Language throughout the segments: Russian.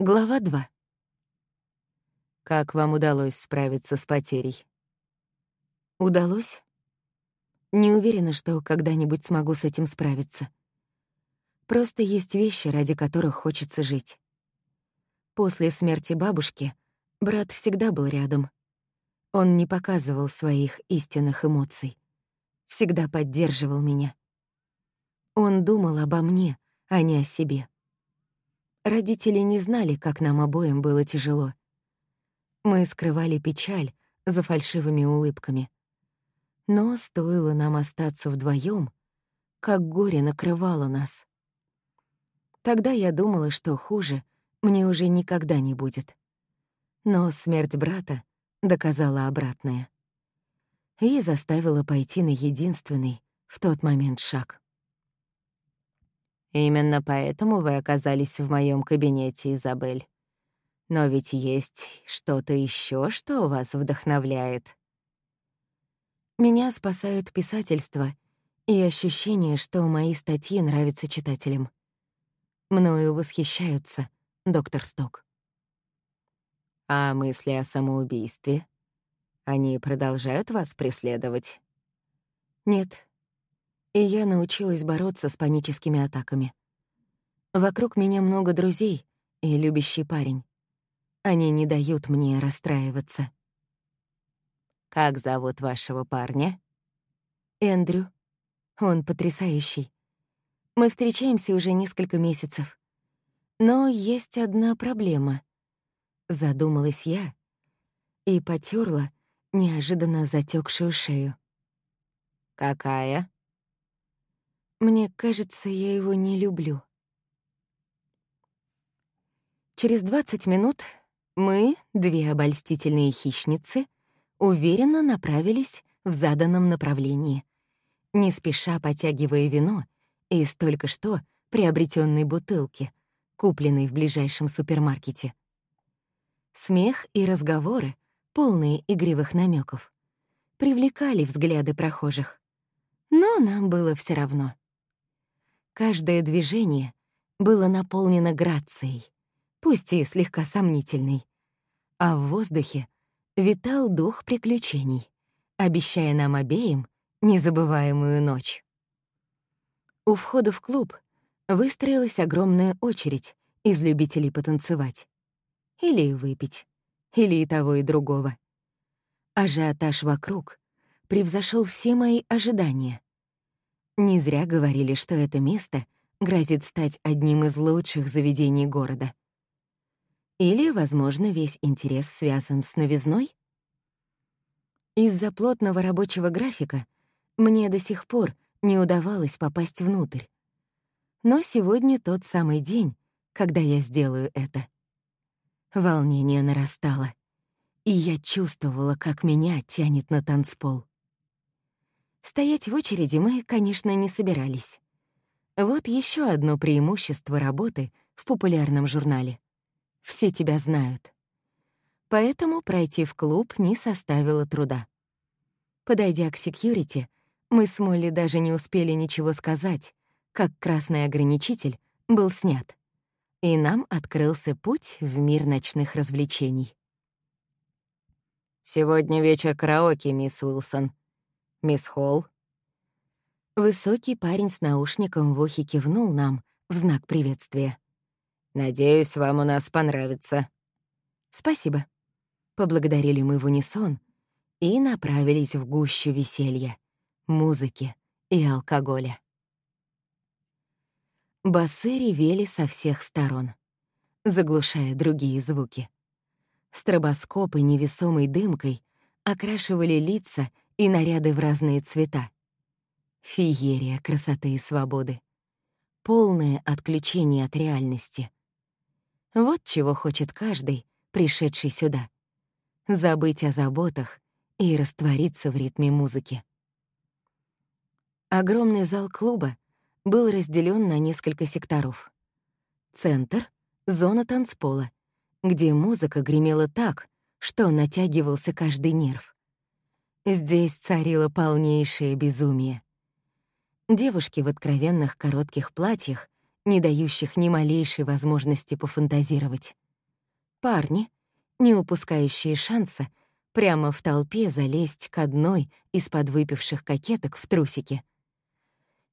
Глава 2. Как вам удалось справиться с потерей? Удалось? Не уверена, что когда-нибудь смогу с этим справиться. Просто есть вещи, ради которых хочется жить. После смерти бабушки брат всегда был рядом. Он не показывал своих истинных эмоций. Всегда поддерживал меня. Он думал обо мне, а не о себе. Родители не знали, как нам обоим было тяжело. Мы скрывали печаль за фальшивыми улыбками. Но стоило нам остаться вдвоем, как горе накрывало нас. Тогда я думала, что хуже мне уже никогда не будет. Но смерть брата доказала обратное. И заставила пойти на единственный в тот момент шаг. Именно поэтому вы оказались в моем кабинете, Изабель. Но ведь есть что-то еще, что вас вдохновляет. Меня спасают писательство и ощущение, что мои статьи нравятся читателям. Мною восхищаются, доктор Сток. А мысли о самоубийстве? Они продолжают вас преследовать? Нет, и я научилась бороться с паническими атаками. Вокруг меня много друзей и любящий парень. Они не дают мне расстраиваться. «Как зовут вашего парня?» «Эндрю. Он потрясающий. Мы встречаемся уже несколько месяцев. Но есть одна проблема. Задумалась я и потерла неожиданно затекшую шею. «Какая?» Мне кажется, я его не люблю. Через 20 минут мы, две обольстительные хищницы, уверенно направились в заданном направлении, не спеша потягивая вино из только что приобретенной бутылки, купленной в ближайшем супермаркете. Смех и разговоры, полные игривых намеков, привлекали взгляды прохожих. Но нам было все равно. Каждое движение было наполнено грацией, пусть и слегка сомнительной. А в воздухе витал дух приключений, обещая нам обеим незабываемую ночь. У входа в клуб выстроилась огромная очередь из любителей потанцевать. Или выпить, или и того, и другого. Ажиотаж вокруг превзошел все мои ожидания — не зря говорили, что это место грозит стать одним из лучших заведений города. Или, возможно, весь интерес связан с новизной? Из-за плотного рабочего графика мне до сих пор не удавалось попасть внутрь. Но сегодня тот самый день, когда я сделаю это. Волнение нарастало, и я чувствовала, как меня тянет на танцпол. Стоять в очереди мы, конечно, не собирались. Вот еще одно преимущество работы в популярном журнале. Все тебя знают. Поэтому пройти в клуб не составило труда. Подойдя к секьюрити, мы с Молли даже не успели ничего сказать, как красный ограничитель был снят, и нам открылся путь в мир ночных развлечений. «Сегодня вечер караоке, мисс Уилсон», «Мисс Холл?» Высокий парень с наушником в ухе кивнул нам в знак приветствия. «Надеюсь, вам у нас понравится». «Спасибо». Поблагодарили мы в унисон и направились в гущу веселья, музыки и алкоголя. Басы ревели со всех сторон, заглушая другие звуки. Стробоскопы невесомой дымкой окрашивали лица и наряды в разные цвета. Феерия красоты и свободы. Полное отключение от реальности. Вот чего хочет каждый, пришедший сюда. Забыть о заботах и раствориться в ритме музыки. Огромный зал клуба был разделен на несколько секторов. Центр — зона танцпола, где музыка гремела так, что натягивался каждый нерв. Здесь царило полнейшее безумие. Девушки в откровенных коротких платьях, не дающих ни малейшей возможности пофантазировать. Парни, не упускающие шанса, прямо в толпе залезть к одной из подвыпивших кокеток в трусики.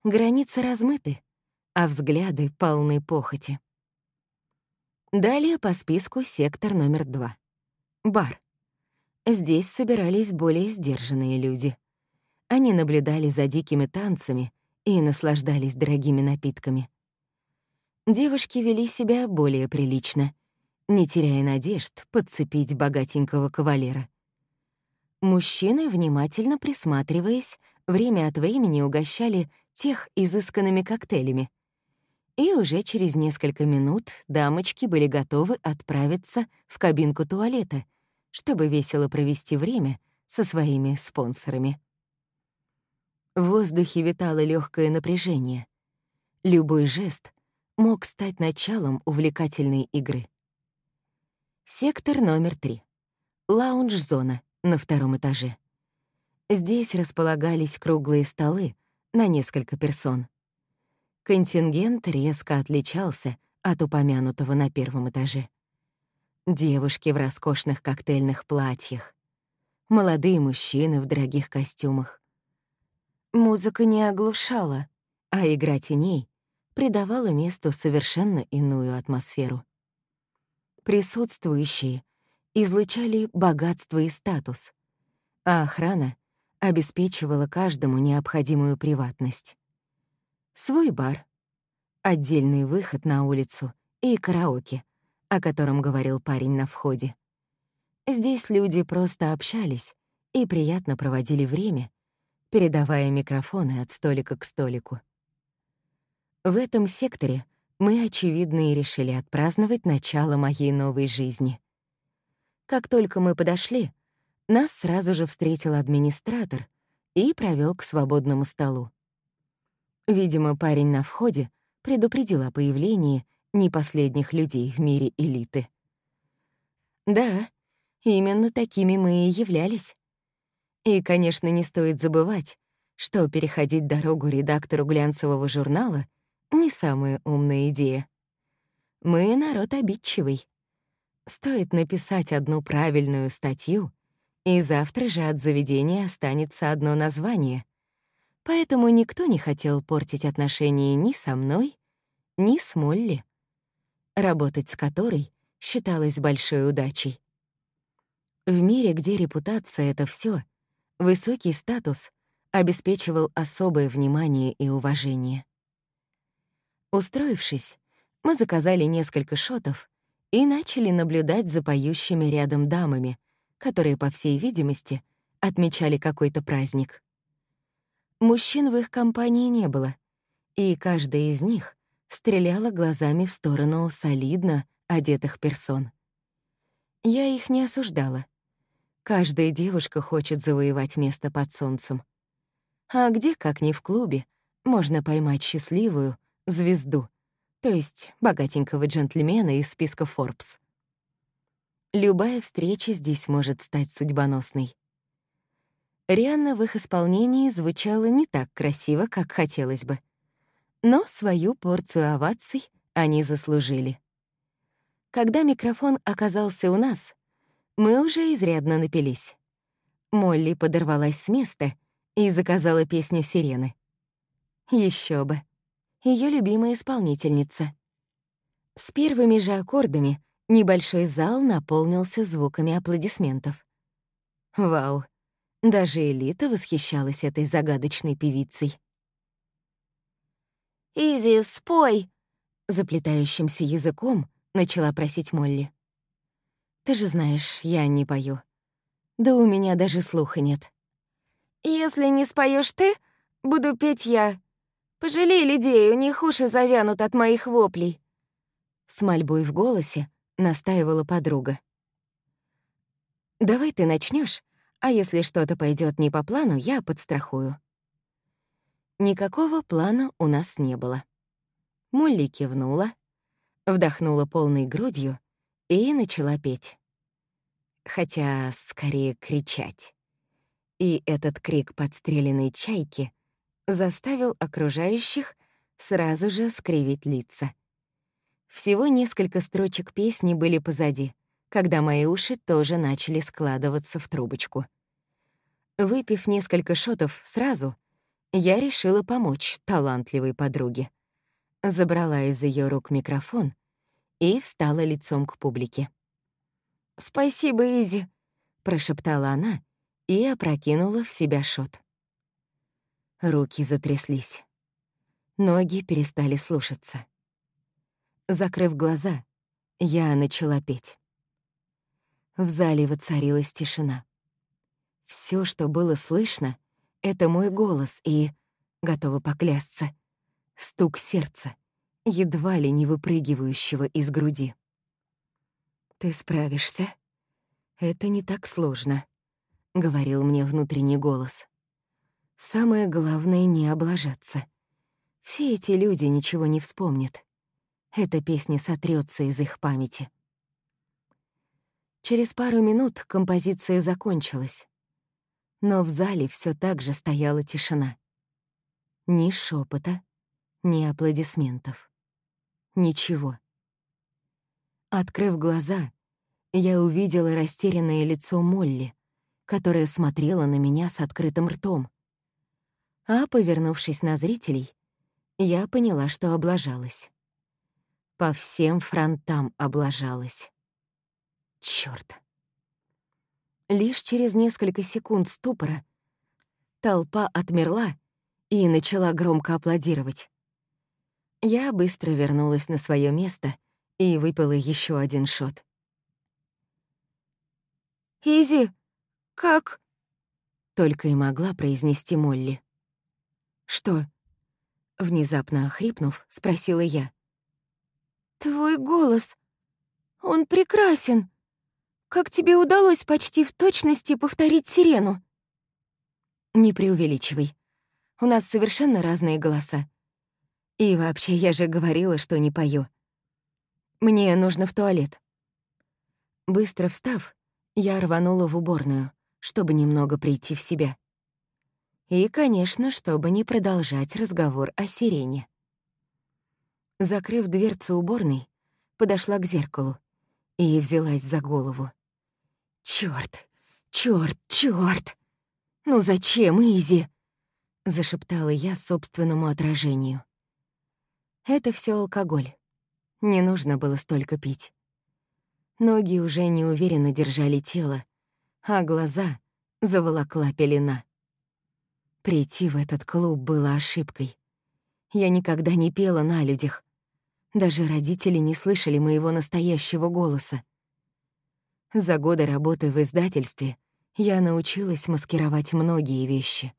Границы размыты, а взгляды полны похоти. Далее по списку сектор номер два. Бар. Здесь собирались более сдержанные люди. Они наблюдали за дикими танцами и наслаждались дорогими напитками. Девушки вели себя более прилично, не теряя надежд подцепить богатенького кавалера. Мужчины, внимательно присматриваясь, время от времени угощали тех изысканными коктейлями. И уже через несколько минут дамочки были готовы отправиться в кабинку туалета, чтобы весело провести время со своими спонсорами. В воздухе витало легкое напряжение. Любой жест мог стать началом увлекательной игры. Сектор номер три. Лаунж-зона на втором этаже. Здесь располагались круглые столы на несколько персон. Контингент резко отличался от упомянутого на первом этаже. Девушки в роскошных коктейльных платьях, молодые мужчины в дорогих костюмах, Музыка не оглушала, а игра теней придавала месту совершенно иную атмосферу. Присутствующие излучали богатство и статус, а охрана обеспечивала каждому необходимую приватность. Свой бар, отдельный выход на улицу и караоке, о котором говорил парень на входе. Здесь люди просто общались и приятно проводили время, передавая микрофоны от столика к столику. В этом секторе мы, очевидно, и решили отпраздновать начало моей новой жизни. Как только мы подошли, нас сразу же встретил администратор и провел к свободному столу. Видимо, парень на входе предупредил о появлении не последних людей в мире элиты. Да, именно такими мы и являлись. И, конечно, не стоит забывать, что переходить дорогу редактору глянцевого журнала — не самая умная идея. Мы народ обидчивый. Стоит написать одну правильную статью, и завтра же от заведения останется одно название. Поэтому никто не хотел портить отношения ни со мной, ни с Молли, работать с которой считалось большой удачей. В мире, где репутация — это все, Высокий статус обеспечивал особое внимание и уважение. Устроившись, мы заказали несколько шотов и начали наблюдать за поющими рядом дамами, которые, по всей видимости, отмечали какой-то праздник. Мужчин в их компании не было, и каждая из них стреляла глазами в сторону солидно одетых персон. Я их не осуждала — Каждая девушка хочет завоевать место под солнцем. А где, как ни в клубе, можно поймать счастливую звезду, то есть богатенького джентльмена из списка Forbes? Любая встреча здесь может стать судьбоносной. Рианна в их исполнении звучала не так красиво, как хотелось бы. Но свою порцию оваций они заслужили. Когда микрофон оказался у нас, мы уже изрядно напились. Молли подорвалась с места и заказала песню «Сирены». Еще бы. Ее любимая исполнительница. С первыми же аккордами небольшой зал наполнился звуками аплодисментов. Вау, даже Элита восхищалась этой загадочной певицей. «Изи, спой!» — заплетающимся языком начала просить Молли. Ты же знаешь, я не пою. Да у меня даже слуха нет. Если не споешь ты, буду петь я. Пожалей людей, у них уши завянут от моих воплей. С мольбой в голосе настаивала подруга. «Давай ты начнешь, а если что-то пойдет не по плану, я подстрахую». Никакого плана у нас не было. Молли кивнула, вдохнула полной грудью и начала петь. Хотя скорее кричать. И этот крик подстреленной чайки заставил окружающих сразу же скривить лица. Всего несколько строчек песни были позади, когда мои уши тоже начали складываться в трубочку. Выпив несколько шотов сразу, я решила помочь талантливой подруге. Забрала из ее рук микрофон и встала лицом к публике. «Спасибо, Изи», — прошептала она и опрокинула в себя шот. Руки затряслись. Ноги перестали слушаться. Закрыв глаза, я начала петь. В зале воцарилась тишина. Все, что было слышно, — это мой голос и, готова поклясться, стук сердца, едва ли не выпрыгивающего из груди. «Ты справишься. Это не так сложно», — говорил мне внутренний голос. «Самое главное — не облажаться. Все эти люди ничего не вспомнят. Эта песня сотрется из их памяти». Через пару минут композиция закончилась. Но в зале все так же стояла тишина. Ни шепота, ни аплодисментов. Ничего. Открыв глаза, я увидела растерянное лицо Молли, которая смотрела на меня с открытым ртом. А, повернувшись на зрителей, я поняла, что облажалась. По всем фронтам облажалась. Чёрт. Лишь через несколько секунд ступора толпа отмерла и начала громко аплодировать. Я быстро вернулась на свое место и выпила еще один шот. «Изи, как?» — только и могла произнести Молли. «Что?» — внезапно охрипнув, спросила я. «Твой голос, он прекрасен. Как тебе удалось почти в точности повторить сирену?» «Не преувеличивай. У нас совершенно разные голоса. И вообще, я же говорила, что не пою. Мне нужно в туалет». Быстро встав, я рванула в уборную, чтобы немного прийти в себя. И, конечно, чтобы не продолжать разговор о сирене. Закрыв дверцу уборной, подошла к зеркалу и взялась за голову. «Чёрт! Чёрт! Чёрт! Ну зачем, Изи?» — зашептала я собственному отражению. «Это все алкоголь. Не нужно было столько пить. Ноги уже неуверенно держали тело, а глаза заволокла пелена. Прийти в этот клуб было ошибкой. Я никогда не пела на людях. Даже родители не слышали моего настоящего голоса. За годы работы в издательстве я научилась маскировать многие вещи.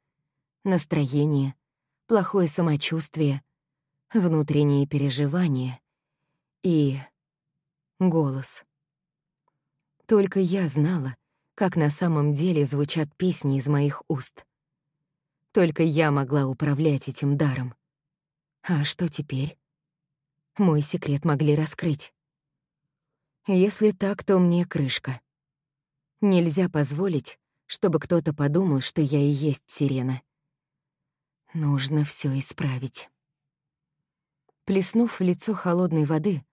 Настроение, плохое самочувствие, внутренние переживания и голос. Только я знала, как на самом деле звучат песни из моих уст. Только я могла управлять этим даром. А что теперь? Мой секрет могли раскрыть. Если так, то мне крышка. Нельзя позволить, чтобы кто-то подумал, что я и есть сирена. Нужно все исправить. Плеснув в лицо холодной воды,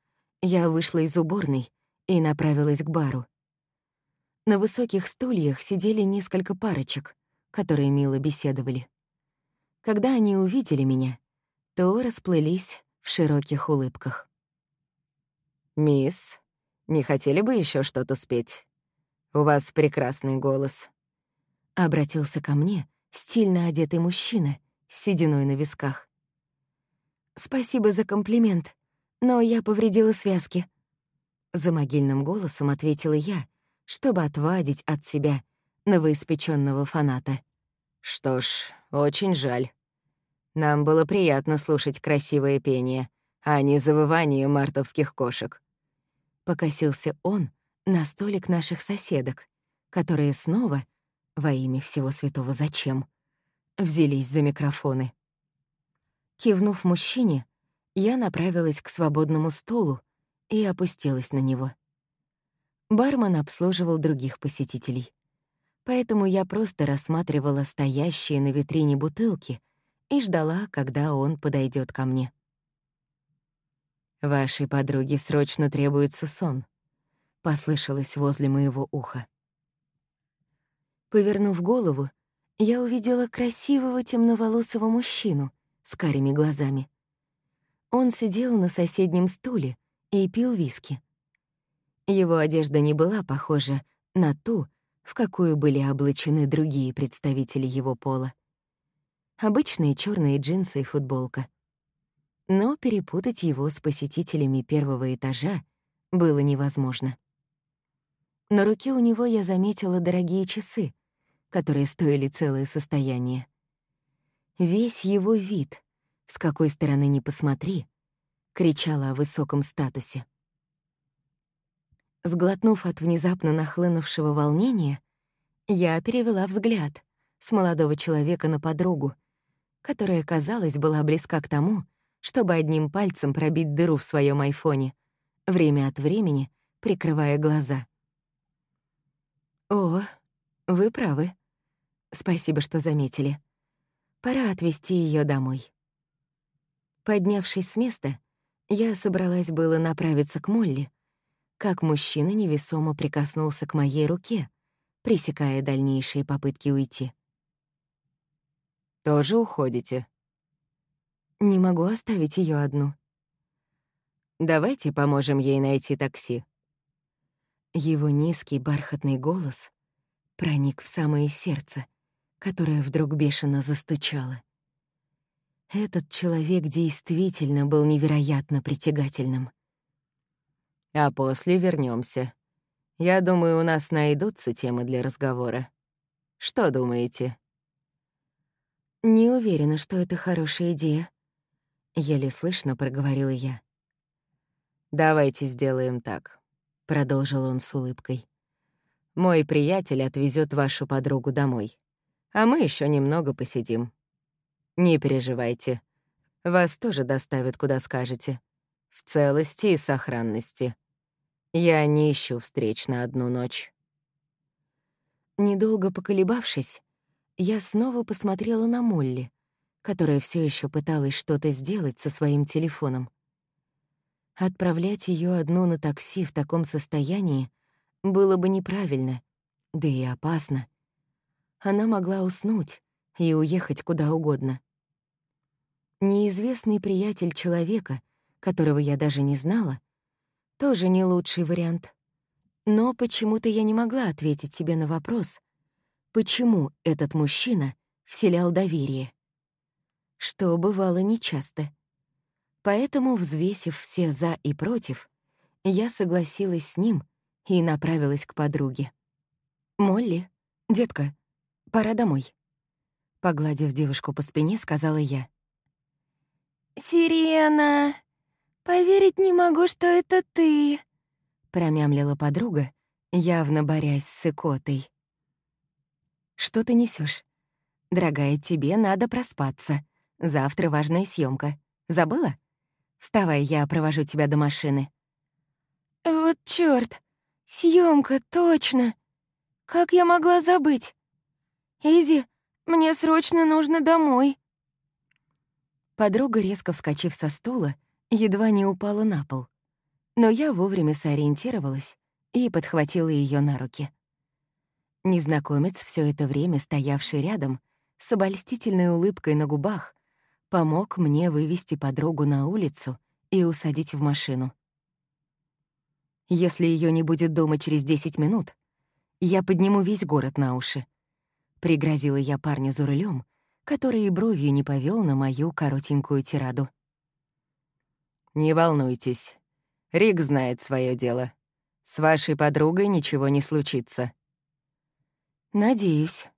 я вышла из уборной и направилась к бару. На высоких стульях сидели несколько парочек, которые мило беседовали. Когда они увидели меня, то расплылись в широких улыбках. «Мисс, не хотели бы еще что-то спеть? У вас прекрасный голос». Обратился ко мне стильно одетый мужчина с сединой на висках. «Спасибо за комплимент, но я повредила связки». За могильным голосом ответила я чтобы отвадить от себя новоиспеченного фаната. «Что ж, очень жаль. Нам было приятно слушать красивое пение, а не завывание мартовских кошек». Покосился он на столик наших соседок, которые снова, во имя всего святого зачем, взялись за микрофоны. Кивнув мужчине, я направилась к свободному стулу и опустилась на него. Бармен обслуживал других посетителей. Поэтому я просто рассматривала стоящие на витрине бутылки и ждала, когда он подойдет ко мне. «Вашей подруге срочно требуется сон», послышалось возле моего уха. Повернув голову, я увидела красивого темноволосого мужчину с карими глазами. Он сидел на соседнем стуле и пил виски. Его одежда не была похожа на ту, в какую были облачены другие представители его пола. Обычные черные джинсы и футболка. Но перепутать его с посетителями первого этажа было невозможно. На руке у него я заметила дорогие часы, которые стоили целое состояние. Весь его вид, с какой стороны ни посмотри, кричала о высоком статусе. Сглотнув от внезапно нахлынувшего волнения, я перевела взгляд с молодого человека на подругу, которая, казалось, была близка к тому, чтобы одним пальцем пробить дыру в своем айфоне, время от времени прикрывая глаза. «О, вы правы. Спасибо, что заметили. Пора отвезти ее домой». Поднявшись с места, я собралась было направиться к Молли, как мужчина невесомо прикоснулся к моей руке, пресекая дальнейшие попытки уйти. «Тоже уходите?» «Не могу оставить ее одну». «Давайте поможем ей найти такси». Его низкий бархатный голос проник в самое сердце, которое вдруг бешено застучало. Этот человек действительно был невероятно притягательным — а после вернемся. Я думаю, у нас найдутся темы для разговора. Что думаете?» «Не уверена, что это хорошая идея», — еле слышно проговорила я. «Давайте сделаем так», — продолжил он с улыбкой. «Мой приятель отвезет вашу подругу домой, а мы еще немного посидим. Не переживайте, вас тоже доставят, куда скажете, в целости и сохранности. Я не ищу встреч на одну ночь. Недолго поколебавшись, я снова посмотрела на Молли, которая все еще пыталась что-то сделать со своим телефоном. Отправлять ее одну на такси в таком состоянии было бы неправильно, да и опасно. Она могла уснуть и уехать куда угодно. Неизвестный приятель человека, которого я даже не знала, тоже не лучший вариант. Но почему-то я не могла ответить себе на вопрос, почему этот мужчина вселял доверие. Что бывало нечасто. Поэтому, взвесив все «за» и «против», я согласилась с ним и направилась к подруге. «Молли, детка, пора домой», — погладив девушку по спине, сказала я. «Сирена!» «Поверить не могу, что это ты», — промямлила подруга, явно борясь с икотой. «Что ты несешь? Дорогая, тебе надо проспаться. Завтра важная съемка. Забыла? Вставай, я провожу тебя до машины». «Вот чёрт! Съемка, точно! Как я могла забыть? Изи, мне срочно нужно домой». Подруга, резко вскочив со стула, едва не упала на пол. Но я вовремя сориентировалась и подхватила ее на руки. Незнакомец, все это время стоявший рядом, с обольстительной улыбкой на губах, помог мне вывести подругу на улицу и усадить в машину. Если ее не будет дома через 10 минут, я подниму весь город на уши. Пригрозила я парню за рулем, который и бровью не повел на мою коротенькую тираду. «Не волнуйтесь. Рик знает свое дело. С вашей подругой ничего не случится». «Надеюсь».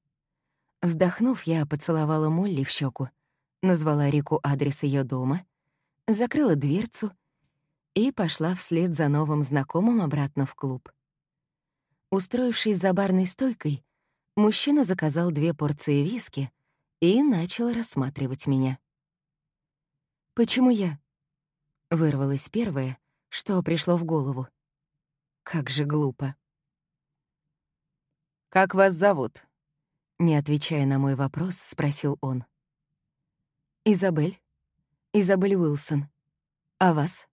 Вздохнув, я поцеловала Молли в щеку, назвала Рику адрес ее дома, закрыла дверцу и пошла вслед за новым знакомым обратно в клуб. Устроившись за барной стойкой, мужчина заказал две порции виски и начал рассматривать меня. «Почему я?» Вырвалось первое, что пришло в голову. Как же глупо. «Как вас зовут?» Не отвечая на мой вопрос, спросил он. «Изабель. Изабель Уилсон. А вас?»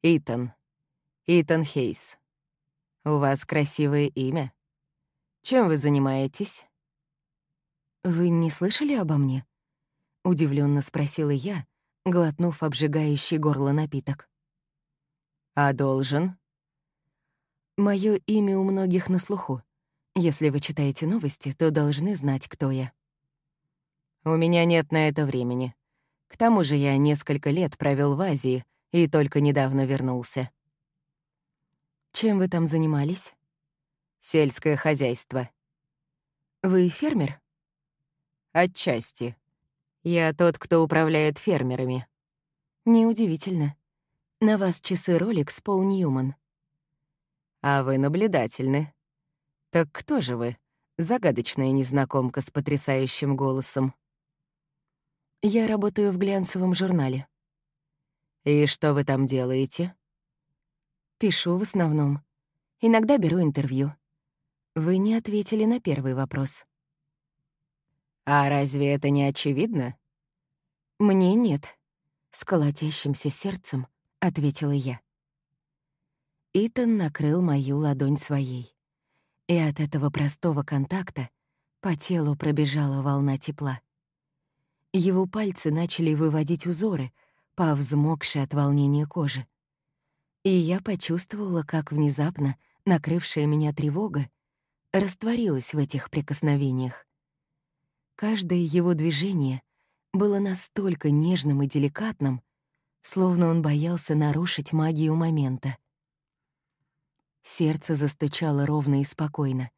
«Итан. Итан Хейс. У вас красивое имя. Чем вы занимаетесь?» «Вы не слышали обо мне?» — удивленно спросила я, глотнув обжигающий горло напиток. «А должен?» Мое имя у многих на слуху. Если вы читаете новости, то должны знать, кто я. У меня нет на это времени. К тому же я несколько лет провел в Азии и только недавно вернулся. Чем вы там занимались? Сельское хозяйство. Вы фермер? Отчасти. Я тот, кто управляет фермерами. Неудивительно. На вас часы Rolex Пол Ньюман. А вы наблюдательны. Так кто же вы? Загадочная незнакомка с потрясающим голосом. Я работаю в глянцевом журнале. И что вы там делаете? Пишу в основном. Иногда беру интервью. Вы не ответили на первый вопрос. А разве это не очевидно? Мне нет. С колотящимся сердцем ответила я. Итан накрыл мою ладонь своей. И от этого простого контакта по телу пробежала волна тепла. Его пальцы начали выводить узоры по взмокшей от волнения кожи. И я почувствовала, как внезапно накрывшая меня тревога растворилась в этих прикосновениях. Каждое его движение было настолько нежным и деликатным, словно он боялся нарушить магию момента. Сердце застучало ровно и спокойно,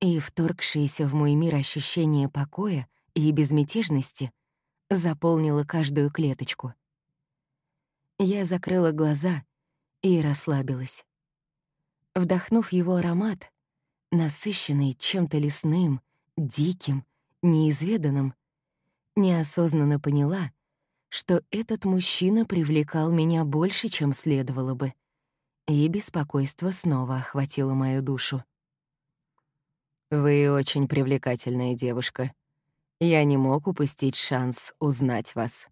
и вторгшееся в мой мир ощущение покоя и безмятежности заполнило каждую клеточку. Я закрыла глаза и расслабилась. Вдохнув его аромат, насыщенный чем-то лесным, диким, неизведанным, неосознанно поняла, что этот мужчина привлекал меня больше, чем следовало бы, и беспокойство снова охватило мою душу. «Вы очень привлекательная девушка. Я не мог упустить шанс узнать вас».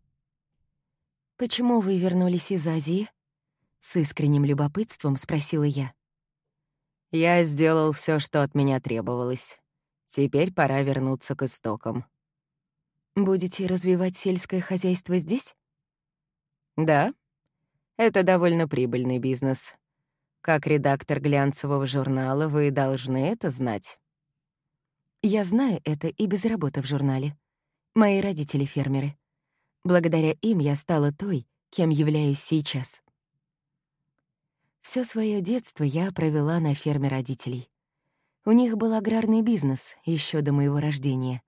«Почему вы вернулись из Азии?» С искренним любопытством спросила я. «Я сделал все, что от меня требовалось. Теперь пора вернуться к истокам». «Будете развивать сельское хозяйство здесь?» «Да. Это довольно прибыльный бизнес. Как редактор глянцевого журнала вы должны это знать». «Я знаю это и без работы в журнале. Мои родители — фермеры. Благодаря им я стала той, кем являюсь сейчас». Всё свое детство я провела на ферме родителей. У них был аграрный бизнес еще до моего рождения.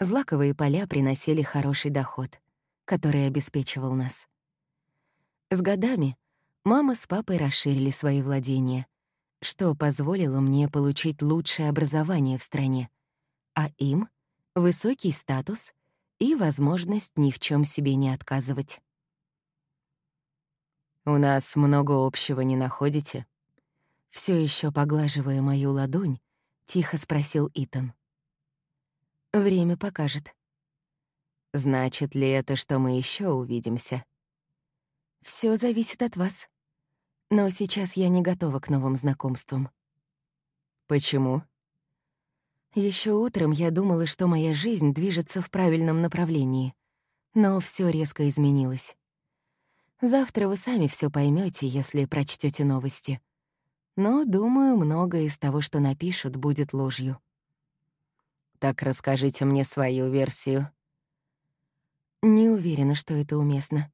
Злаковые поля приносили хороший доход, который обеспечивал нас. С годами мама с папой расширили свои владения, что позволило мне получить лучшее образование в стране, а им — высокий статус и возможность ни в чем себе не отказывать. «У нас много общего, не находите?» Все еще поглаживая мою ладонь, тихо спросил Итан. «Время покажет». «Значит ли это, что мы еще увидимся?» Все зависит от вас. Но сейчас я не готова к новым знакомствам». «Почему?» Еще утром я думала, что моя жизнь движется в правильном направлении, но все резко изменилось. Завтра вы сами все поймете, если прочтете новости. Но, думаю, многое из того, что напишут, будет ложью. Так расскажите мне свою версию. Не уверена, что это уместно.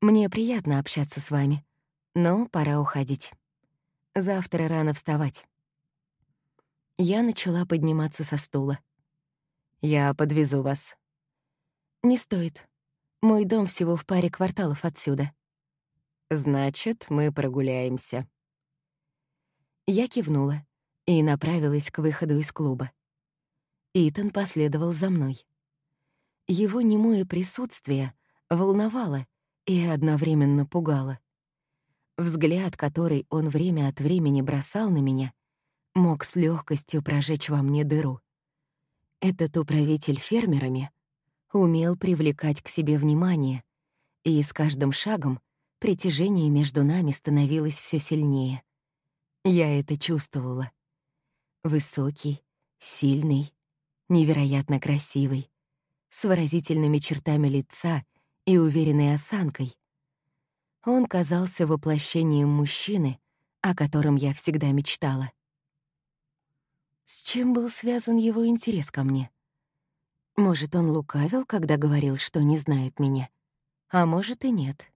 Мне приятно общаться с вами, но пора уходить. Завтра рано вставать. Я начала подниматься со стула. Я подвезу вас. Не стоит. Мой дом всего в паре кварталов отсюда. Значит, мы прогуляемся. Я кивнула и направилась к выходу из клуба. Итан последовал за мной. Его немое присутствие волновало и одновременно пугало. Взгляд, который он время от времени бросал на меня, мог с легкостью прожечь во мне дыру. Этот управитель фермерами умел привлекать к себе внимание, и с каждым шагом притяжение между нами становилось все сильнее. Я это чувствовала. Высокий, сильный, невероятно красивый, с выразительными чертами лица и уверенной осанкой. Он казался воплощением мужчины, о котором я всегда мечтала. С чем был связан его интерес ко мне? Может, он лукавил, когда говорил, что не знает меня? А может и нет.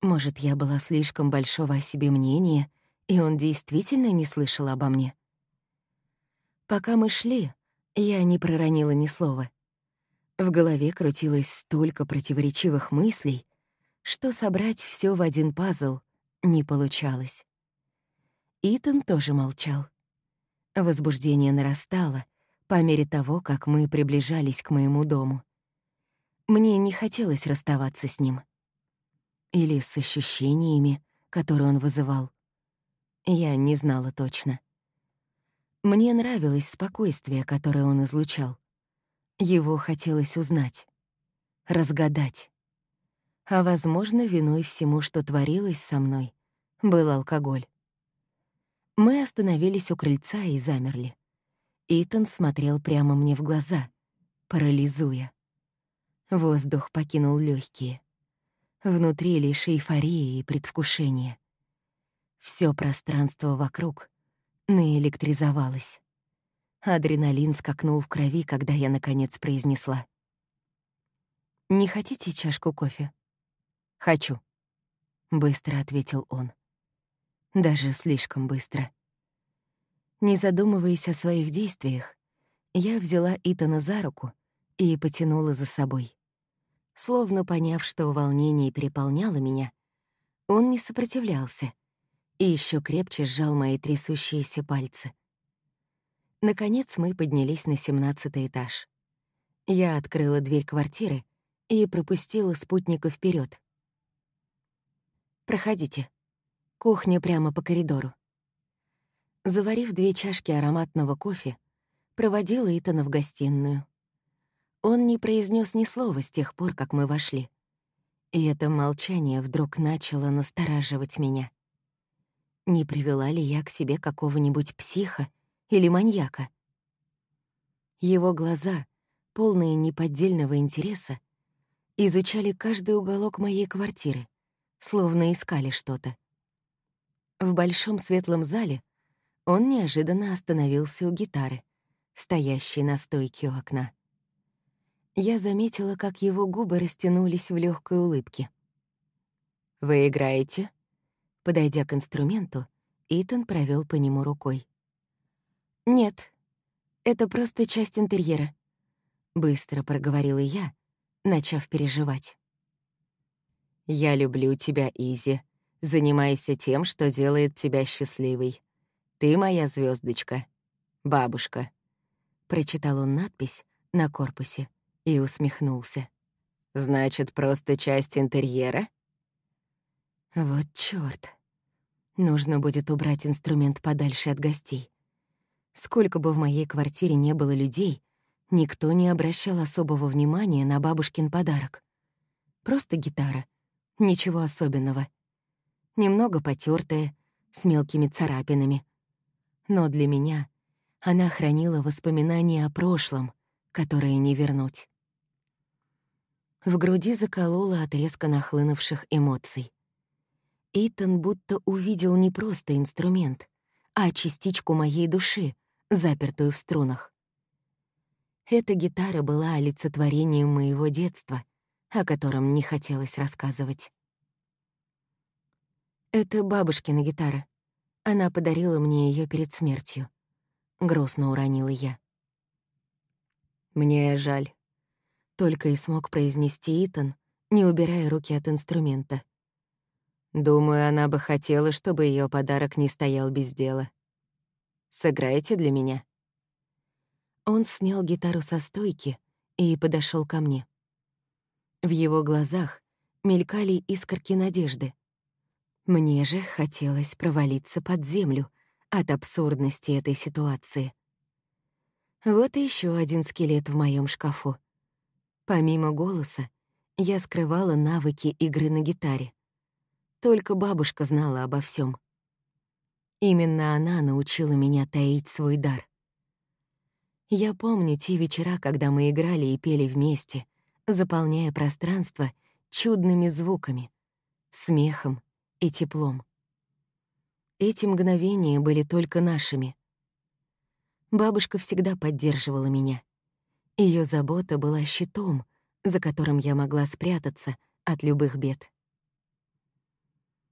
Может, я была слишком большого о себе мнения, и он действительно не слышал обо мне. Пока мы шли, я не проронила ни слова. В голове крутилось столько противоречивых мыслей, что собрать все в один пазл не получалось. Итан тоже молчал. Возбуждение нарастало по мере того, как мы приближались к моему дому. Мне не хотелось расставаться с ним. Или с ощущениями, которые он вызывал. Я не знала точно. Мне нравилось спокойствие, которое он излучал. Его хотелось узнать, разгадать. А, возможно, виной всему, что творилось со мной, был алкоголь. Мы остановились у крыльца и замерли. Итан смотрел прямо мне в глаза, парализуя. Воздух покинул легкие. Внутри лишь эйфория и предвкушение. Все пространство вокруг наэлектризовалось. Адреналин скакнул в крови, когда я, наконец, произнесла. «Не хотите чашку кофе?» «Хочу», — быстро ответил он даже слишком быстро. Не задумываясь о своих действиях, я взяла Итана за руку и потянула за собой. Словно поняв, что волнение переполняло меня, он не сопротивлялся и еще крепче сжал мои трясущиеся пальцы. Наконец мы поднялись на семнадцатый этаж. Я открыла дверь квартиры и пропустила спутника вперед. «Проходите», Кухня прямо по коридору. Заварив две чашки ароматного кофе, проводила Итана в гостиную. Он не произнес ни слова с тех пор, как мы вошли. И это молчание вдруг начало настораживать меня. Не привела ли я к себе какого-нибудь психа или маньяка? Его глаза, полные неподдельного интереса, изучали каждый уголок моей квартиры, словно искали что-то. В большом светлом зале он неожиданно остановился у гитары, стоящей на стойке у окна. Я заметила, как его губы растянулись в легкой улыбке. «Вы играете?» Подойдя к инструменту, Итан провел по нему рукой. «Нет, это просто часть интерьера», — быстро проговорила я, начав переживать. «Я люблю тебя, Изи», Занимайся тем, что делает тебя счастливой. Ты моя звездочка, бабушка. Прочитал он надпись на корпусе и усмехнулся. Значит, просто часть интерьера? Вот чёрт. Нужно будет убрать инструмент подальше от гостей. Сколько бы в моей квартире не было людей, никто не обращал особого внимания на бабушкин подарок. Просто гитара. Ничего особенного немного потертая, с мелкими царапинами. Но для меня она хранила воспоминания о прошлом, которые не вернуть. В груди заколола от резко нахлынувших эмоций. Итан будто увидел не просто инструмент, а частичку моей души, запертую в струнах. Эта гитара была олицетворением моего детства, о котором не хотелось рассказывать. Это бабушкина гитара. Она подарила мне ее перед смертью. Грустно уронила я. Мне жаль. Только и смог произнести Итан, не убирая руки от инструмента. Думаю, она бы хотела, чтобы ее подарок не стоял без дела. Сыграйте для меня. Он снял гитару со стойки и подошел ко мне. В его глазах мелькали искорки надежды. Мне же хотелось провалиться под землю от абсурдности этой ситуации. Вот и еще один скелет в моем шкафу. Помимо голоса, я скрывала навыки игры на гитаре. Только бабушка знала обо всем. Именно она научила меня таить свой дар. Я помню те вечера, когда мы играли и пели вместе, заполняя пространство чудными звуками, смехом и теплом. Эти мгновения были только нашими. Бабушка всегда поддерживала меня. Ее забота была щитом, за которым я могла спрятаться от любых бед.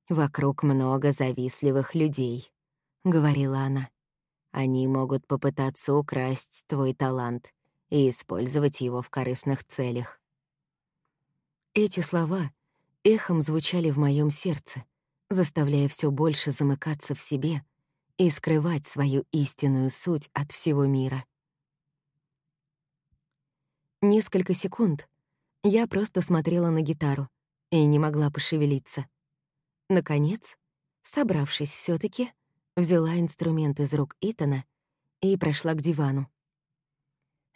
«Вокруг много завистливых людей», — говорила она. «Они могут попытаться украсть твой талант и использовать его в корыстных целях». Эти слова эхом звучали в моем сердце, заставляя все больше замыкаться в себе и скрывать свою истинную суть от всего мира. Несколько секунд я просто смотрела на гитару и не могла пошевелиться. Наконец, собравшись все таки взяла инструмент из рук Итана и прошла к дивану.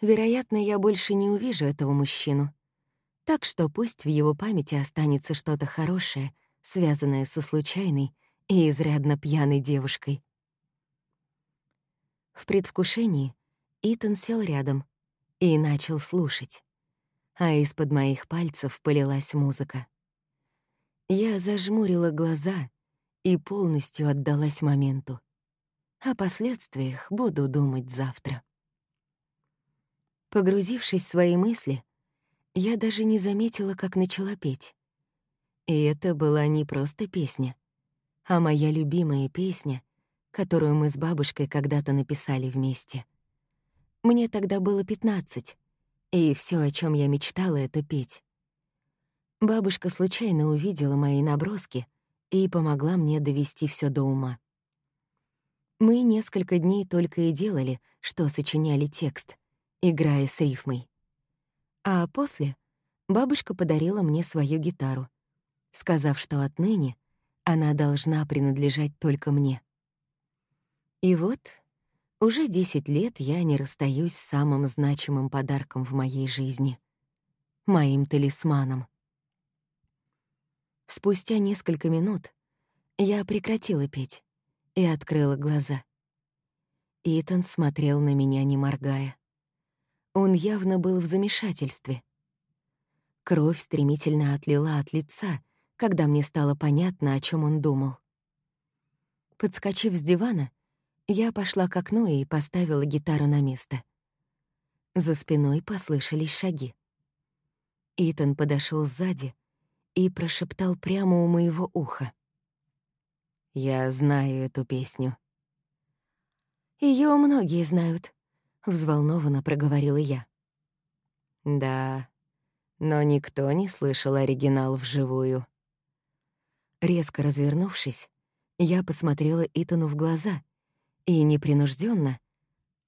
Вероятно, я больше не увижу этого мужчину, так что пусть в его памяти останется что-то хорошее, связанное со случайной и изрядно пьяной девушкой. В предвкушении Итан сел рядом и начал слушать, а из-под моих пальцев полилась музыка. Я зажмурила глаза и полностью отдалась моменту. О последствиях буду думать завтра. Погрузившись в свои мысли, я даже не заметила, как начала петь. И это была не просто песня, а моя любимая песня, которую мы с бабушкой когда-то написали вместе. Мне тогда было 15, и все, о чем я мечтала, — это петь. Бабушка случайно увидела мои наброски и помогла мне довести все до ума. Мы несколько дней только и делали, что сочиняли текст, играя с рифмой. А после бабушка подарила мне свою гитару, сказав, что отныне она должна принадлежать только мне. И вот уже 10 лет я не расстаюсь с самым значимым подарком в моей жизни — моим талисманом. Спустя несколько минут я прекратила петь и открыла глаза. Итан смотрел на меня, не моргая. Он явно был в замешательстве. Кровь стремительно отлила от лица, когда мне стало понятно, о чем он думал. Подскочив с дивана, я пошла к окну и поставила гитару на место. За спиной послышались шаги. Итан подошел сзади и прошептал прямо у моего уха. «Я знаю эту песню». Ее многие знают», — взволнованно проговорила я. «Да, но никто не слышал оригинал вживую». Резко развернувшись, я посмотрела Итану в глаза и непринужденно,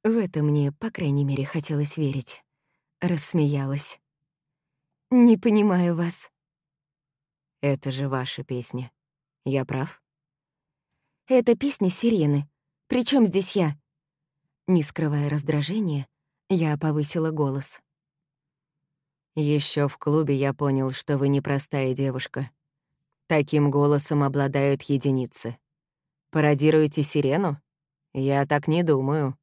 в это мне, по крайней мере, хотелось верить, рассмеялась. «Не понимаю вас». «Это же ваша песня. Я прав?» «Это песня сирены. Причем здесь я?» Не скрывая раздражения, я повысила голос. Еще в клубе я понял, что вы непростая девушка. Таким голосом обладают единицы. Пародируете сирену? Я так не думаю.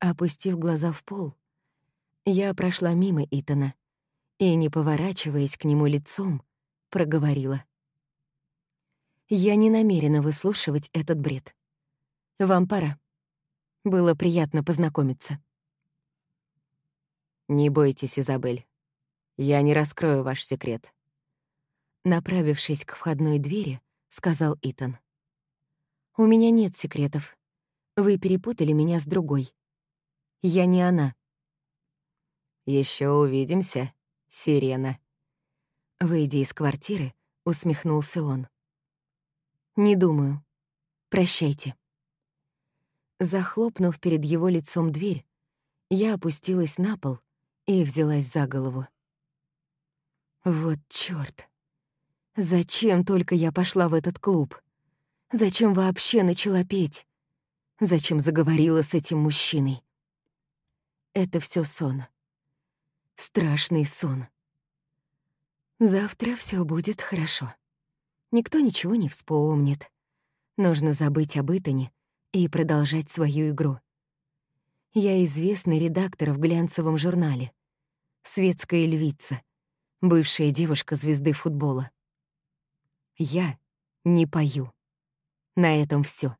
Опустив глаза в пол, я прошла мимо Итана и, не поворачиваясь к нему лицом, проговорила. «Я не намерена выслушивать этот бред. Вам пора». Было приятно познакомиться. «Не бойтесь, Изабель. Я не раскрою ваш секрет». Направившись к входной двери, сказал Итан. «У меня нет секретов. Вы перепутали меня с другой. Я не она». Еще увидимся, сирена». Выйдя из квартиры, усмехнулся он. «Не думаю. Прощайте». Захлопнув перед его лицом дверь, я опустилась на пол и взялась за голову. Вот чёрт! Зачем только я пошла в этот клуб? Зачем вообще начала петь? Зачем заговорила с этим мужчиной? Это все сон. Страшный сон. Завтра все будет хорошо. Никто ничего не вспомнит. Нужно забыть об Итане и продолжать свою игру. Я известный редактор в глянцевом журнале. Светская львица, бывшая девушка звезды футбола. Я не пою. На этом все.